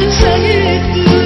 这一次